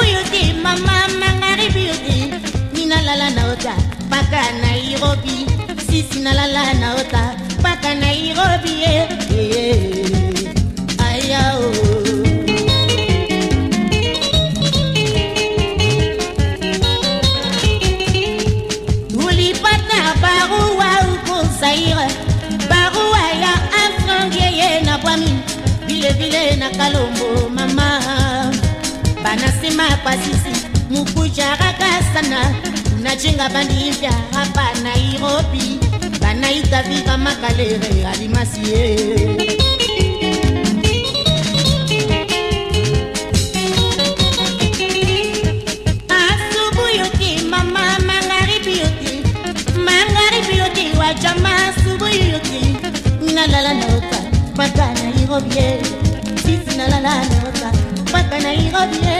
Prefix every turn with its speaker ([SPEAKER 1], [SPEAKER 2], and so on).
[SPEAKER 1] buyuti mama mangari buyuti ninalala naota mpaka nairobi sisi nalala naota mpaka nairobi ye eh, eh, eh. ayao oh. pasisi mukuja rakasana unachenga bandimpya hapa nairobi banaitavika makalere alimasie Jamaa subuhi yuki, mina lala naota, paka Nairobi, eh. sisi na lala naota, paka Nairobi. Eh.